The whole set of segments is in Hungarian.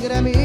alegra mi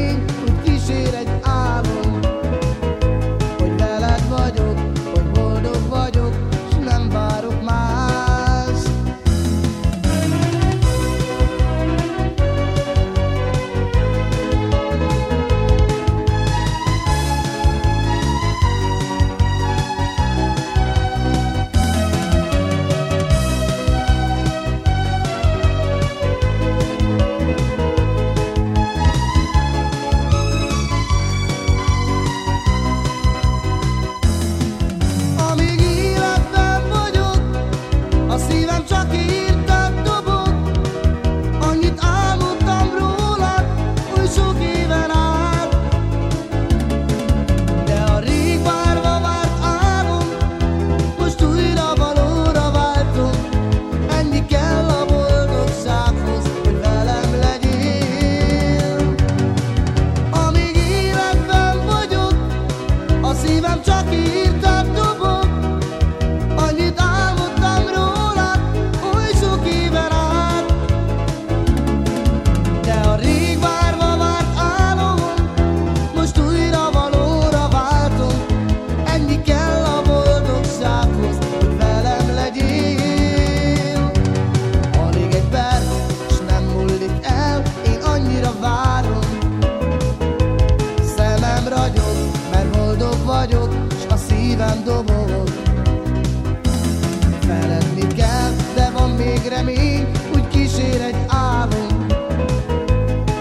mindig remény, úgy kísér egy álmom,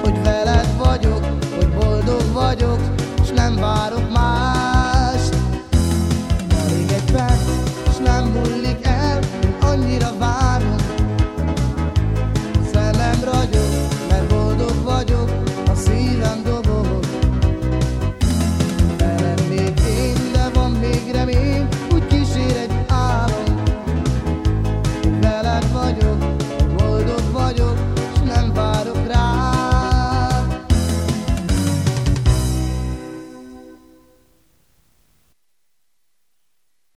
hogy veled vagyok, hogy boldog vagyok, s nem várok